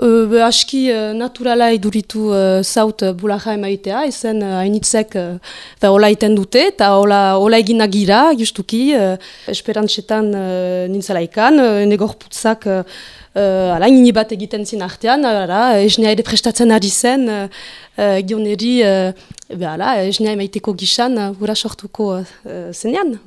Uh, aski uh, naturala iduritu uh, zaut uh, bulaja emaitea, ezen hainitzek uh, hola iten dute, eta hola, hola egina gira, justuki, uh, esperantzetan uh, nintzelaikan, uh, negorputzak uh, uh, nini bat egiten zin artean, ara, esnea ere prestatzen ari zen, uh, uh, gioneri, uh, esnea emaiteko gixan, uh, gura sortuko uh, zenean.